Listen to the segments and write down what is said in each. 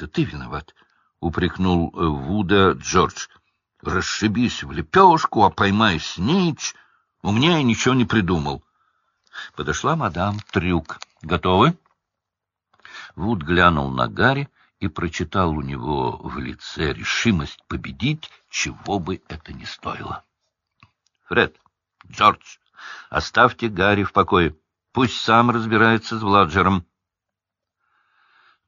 это ты виноват, — упрекнул э, Вуда Джордж. — Расшибись в лепешку, а поймай снич. Умнее ничего не придумал. Подошла мадам Трюк. — Готовы? Вуд глянул на Гарри и прочитал у него в лице решимость победить, чего бы это ни стоило. — Фред, Джордж, оставьте Гарри в покое. Пусть сам разбирается с Владжером.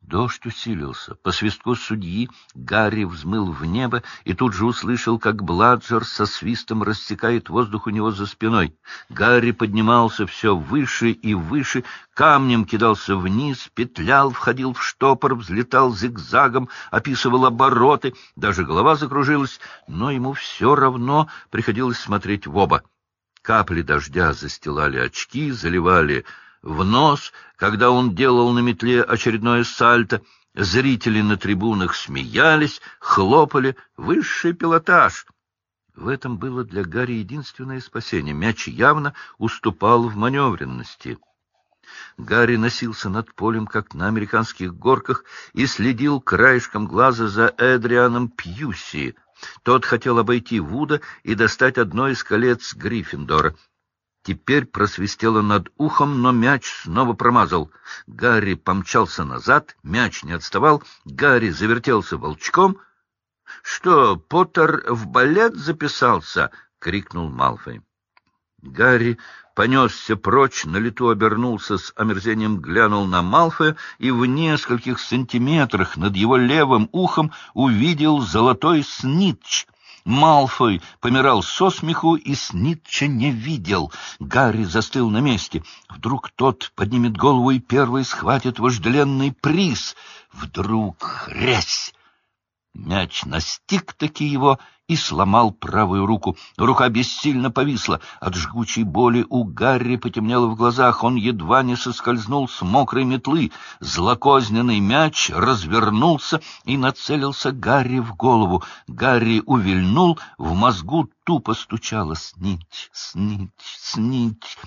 Дождь усилился. По свистку судьи Гарри взмыл в небо и тут же услышал, как Бладжер со свистом рассекает воздух у него за спиной. Гарри поднимался все выше и выше, камнем кидался вниз, петлял, входил в штопор, взлетал зигзагом, описывал обороты, даже голова закружилась, но ему все равно приходилось смотреть в оба. Капли дождя застилали очки, заливали в нос, когда он делал на метле очередное сальто. Зрители на трибунах смеялись, хлопали. Высший пилотаж! В этом было для Гарри единственное спасение. Мяч явно уступал в маневренности. Гарри носился над полем, как на американских горках, и следил краешком глаза за Эдрианом Пьюси. Тот хотел обойти Вуда и достать одно из колец Гриффиндора — Теперь просвистело над ухом, но мяч снова промазал. Гарри помчался назад, мяч не отставал, Гарри завертелся волчком. — Что, Поттер в балет записался? — крикнул Малфой. Гарри понесся прочь, на лету обернулся с омерзением, глянул на Малфоя и в нескольких сантиметрах над его левым ухом увидел золотой снитч — Малфой помирал со смеху и Снитча не видел. Гарри застыл на месте. Вдруг тот поднимет голову и первый схватит вожделенный приз. Вдруг хрясь! Мяч настиг таки его и сломал правую руку. Рука бессильно повисла. От жгучей боли у Гарри потемнело в глазах. Он едва не соскользнул с мокрой метлы. Злокозненный мяч развернулся и нацелился Гарри в голову. Гарри увильнул, в мозгу тупо стучало «Снить, снить, снить».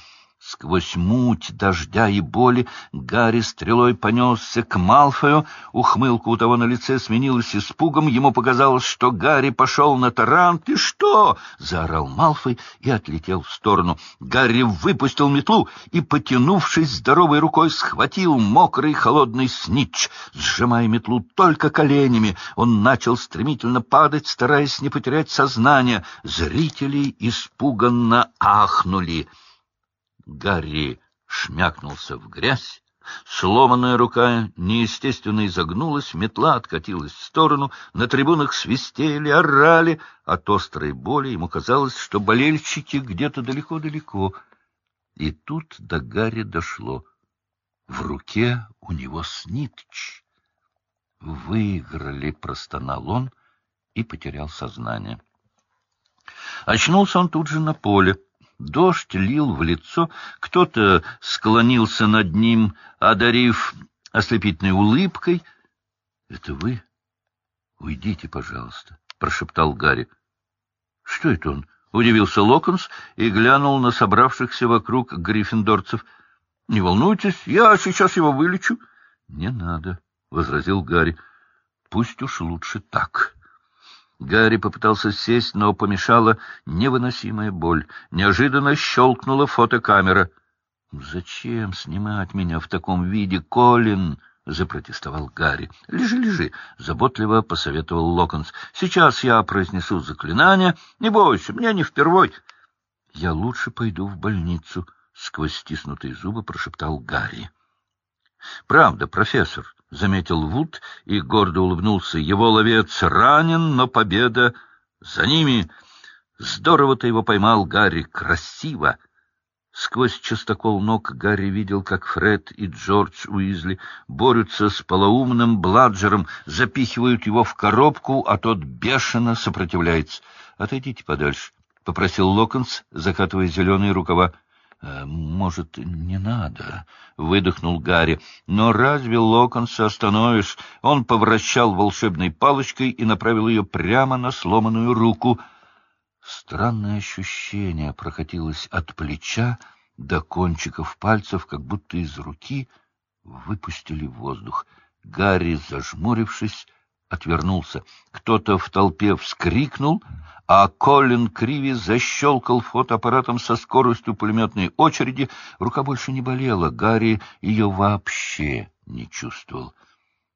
Сквозь муть дождя и боли Гарри стрелой понесся к Малфою. Ухмылка у того на лице сменилась испугом. Ему показалось, что Гарри пошел на таран. «Ты что?» — заорал Малфой и отлетел в сторону. Гарри выпустил метлу и, потянувшись здоровой рукой, схватил мокрый холодный снич. Сжимая метлу только коленями, он начал стремительно падать, стараясь не потерять сознание. Зрители испуганно ахнули. Гарри шмякнулся в грязь, сломанная рука неестественно изогнулась, метла откатилась в сторону, на трибунах свистели, орали. От острой боли ему казалось, что болельщики где-то далеко-далеко. И тут до Гарри дошло. В руке у него снитч. «Выиграли», — простонал он и потерял сознание. Очнулся он тут же на поле. Дождь лил в лицо, кто-то склонился над ним, одарив ослепительной улыбкой. — Это вы? Уйдите, пожалуйста, — прошептал Гарри. — Что это он? — удивился Локонс и глянул на собравшихся вокруг гриффиндорцев. — Не волнуйтесь, я сейчас его вылечу. — Не надо, — возразил Гарри. — Пусть уж лучше так. — Гарри попытался сесть, но помешала невыносимая боль. Неожиданно щелкнула фотокамера. — Зачем снимать меня в таком виде, Колин? — запротестовал Гарри. — Лежи, лежи, — заботливо посоветовал Локонс. — Сейчас я произнесу заклинание. Не бойся, мне не впервой. — Я лучше пойду в больницу, — сквозь стиснутые зубы прошептал Гарри. — Правда, профессор, — заметил Вуд и гордо улыбнулся. Его ловец ранен, но победа за ними. Здорово ты его поймал, Гарри, красиво. Сквозь частокол ног Гарри видел, как Фред и Джордж Уизли борются с полоумным Бладжером, запихивают его в коробку, а тот бешено сопротивляется. — Отойдите подальше, — попросил Локонс, закатывая зеленые рукава. Э, «Может, не надо?» — выдохнул Гарри. «Но разве Локонса остановишь?» Он повращал волшебной палочкой и направил ее прямо на сломанную руку. Странное ощущение прокатилось от плеча до кончиков пальцев, как будто из руки выпустили воздух. Гарри, зажмурившись, отвернулся. Кто-то в толпе вскрикнул, а Колин Криви защелкал фотоаппаратом со скоростью пулеметной очереди. Рука больше не болела, Гарри ее вообще не чувствовал.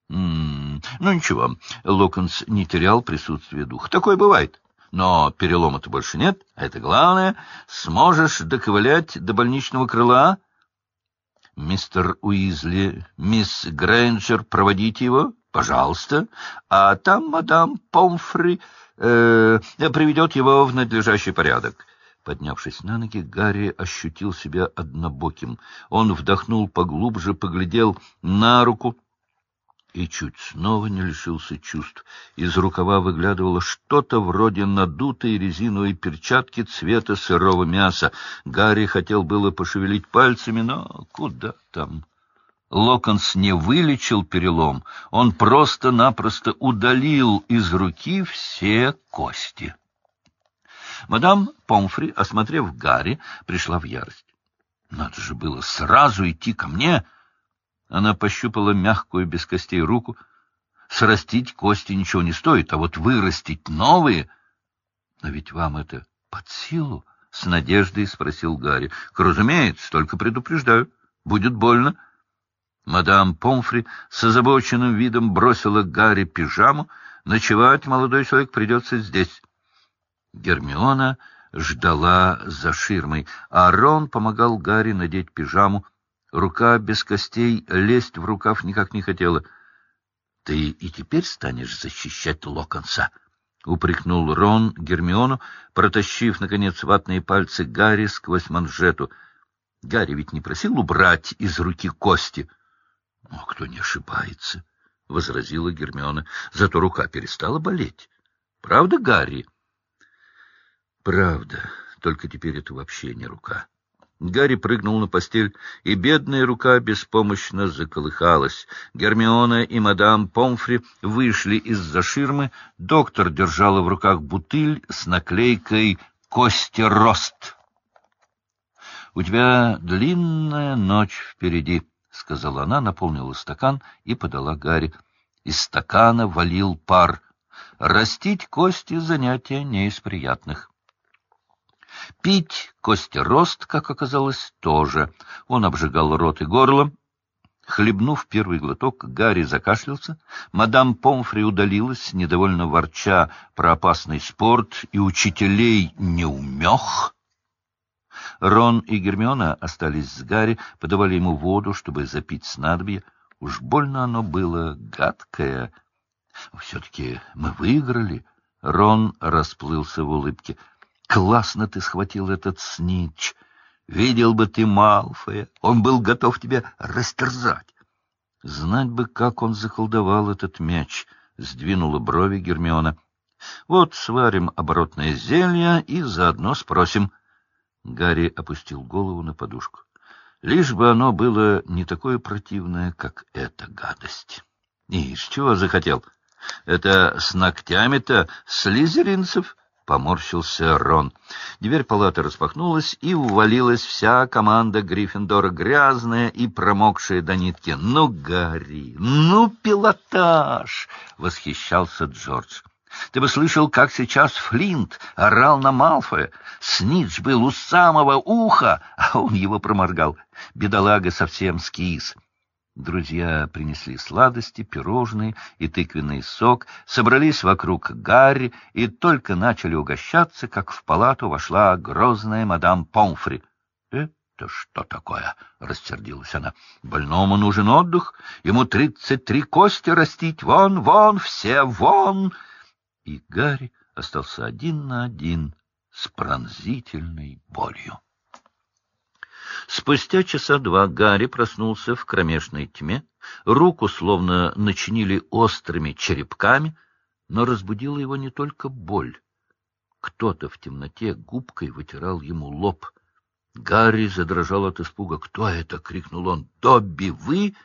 М -м, ну ничего, Локонс не терял присутствие духа. Такое бывает. Но перелома-то больше нет, а это главное. Сможешь доковылять до больничного крыла? Мистер Уизли, мисс Грэнджер, проводите его, пожалуйста. А там мадам Помфри э, приведет его в надлежащий порядок. Поднявшись на ноги, Гарри ощутил себя однобоким. Он вдохнул поглубже, поглядел на руку, и чуть снова не лишился чувств. Из рукава выглядывало что-то вроде надутой резиновой перчатки цвета сырого мяса. Гарри хотел было пошевелить пальцами, но куда там? Локонс не вылечил перелом, он просто-напросто удалил из руки все кости. Мадам Помфри, осмотрев Гарри, пришла в ярость. Надо же было сразу идти ко мне — она пощупала мягкую, без костей руку. Срастить кости ничего не стоит, а вот вырастить новые... Но ведь вам это под силу? — с надеждой спросил Гарри. — Разумеется, только предупреждаю. Будет больно. Мадам Помфри с озабоченным видом бросила Гарри пижаму. Ночевать молодой человек придется здесь. Гермиона ждала за ширмой, а Рон помогал Гарри надеть пижаму. Рука без костей лезть в рукав никак не хотела. — Ты и теперь станешь защищать Локонса? — упрекнул Рон Гермиону, протащив, наконец, ватные пальцы Гарри сквозь манжету. Гарри ведь не просил убрать из руки кости. — Ну, кто не ошибается, — возразила Гермиона. — Зато рука перестала болеть. Правда, Гарри? — Правда, только теперь это вообще не рука. Гарри прыгнул на постель, и бедная рука беспомощно заколыхалась. Гермиона и мадам Помфри вышли из-за ширмы. Доктор держала в руках бутыль с наклейкой «Кости рост». — У тебя длинная ночь впереди, — сказала она, наполнила стакан и подала Гарри. Из стакана валил пар. Растить кости — занятие не из приятных. Пить Костя Рост, как оказалось, тоже. Он обжигал рот и горло. Хлебнув первый глоток, Гарри закашлялся. Мадам Помфри удалилась, недовольно ворча про опасный спорт и учителей неумех. Рон и Гермиона остались с Гарри, подавали ему воду, чтобы запить снадобье. Уж больно оно было гадкое. Все-таки мы выиграли. Рон расплылся в улыбке. Классно ты схватил этот снич. Видел бы ты Малфоя, он был готов тебя растерзать. Знать бы, как он заколдовал этот мяч, — сдвинула брови Гермиона. Вот сварим оборотное зелье и заодно спросим. Гарри опустил голову на подушку. Лишь бы оно было не такое противное, как эта гадость. И с чего захотел? Это с ногтями-то слизеринцев Поморщился Рон. Дверь палаты распахнулась, и увалилась вся команда Гриффиндора, грязная и промокшая до нитки. «Ну, Гарри, ну, пилотаж!» — восхищался Джордж. «Ты бы слышал, как сейчас Флинт орал на Малфоя. Снидж был у самого уха, а он его проморгал. Бедолага совсем скис». Друзья принесли сладости, пирожные и тыквенный сок, собрались вокруг Гарри и только начали угощаться, как в палату вошла грозная мадам Помфри. — Это что такое? — рассердилась она. — Больному нужен отдых, ему тридцать три кости растить, вон, вон, все вон! И Гарри остался один на один с пронзительной болью. Спустя часа два Гарри проснулся в кромешной тьме, руку словно начинили острыми черепками, но разбудила его не только боль. Кто-то в темноте губкой вытирал ему лоб. Гарри задрожал от испуга. «Кто это?» — крикнул он. «Добби, вы?»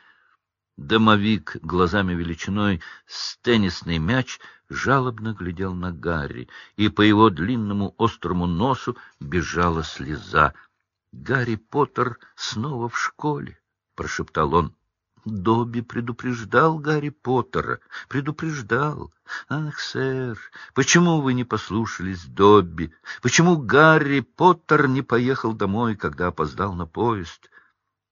Домовик глазами величиной с теннисный мяч жалобно глядел на Гарри, и по его длинному острому носу бежала слеза. Гарри Поттер снова в школе, — прошептал он. Добби предупреждал Гарри Поттера, предупреждал. Ах, сэр, почему вы не послушались Добби? Почему Гарри Поттер не поехал домой, когда опоздал на поезд?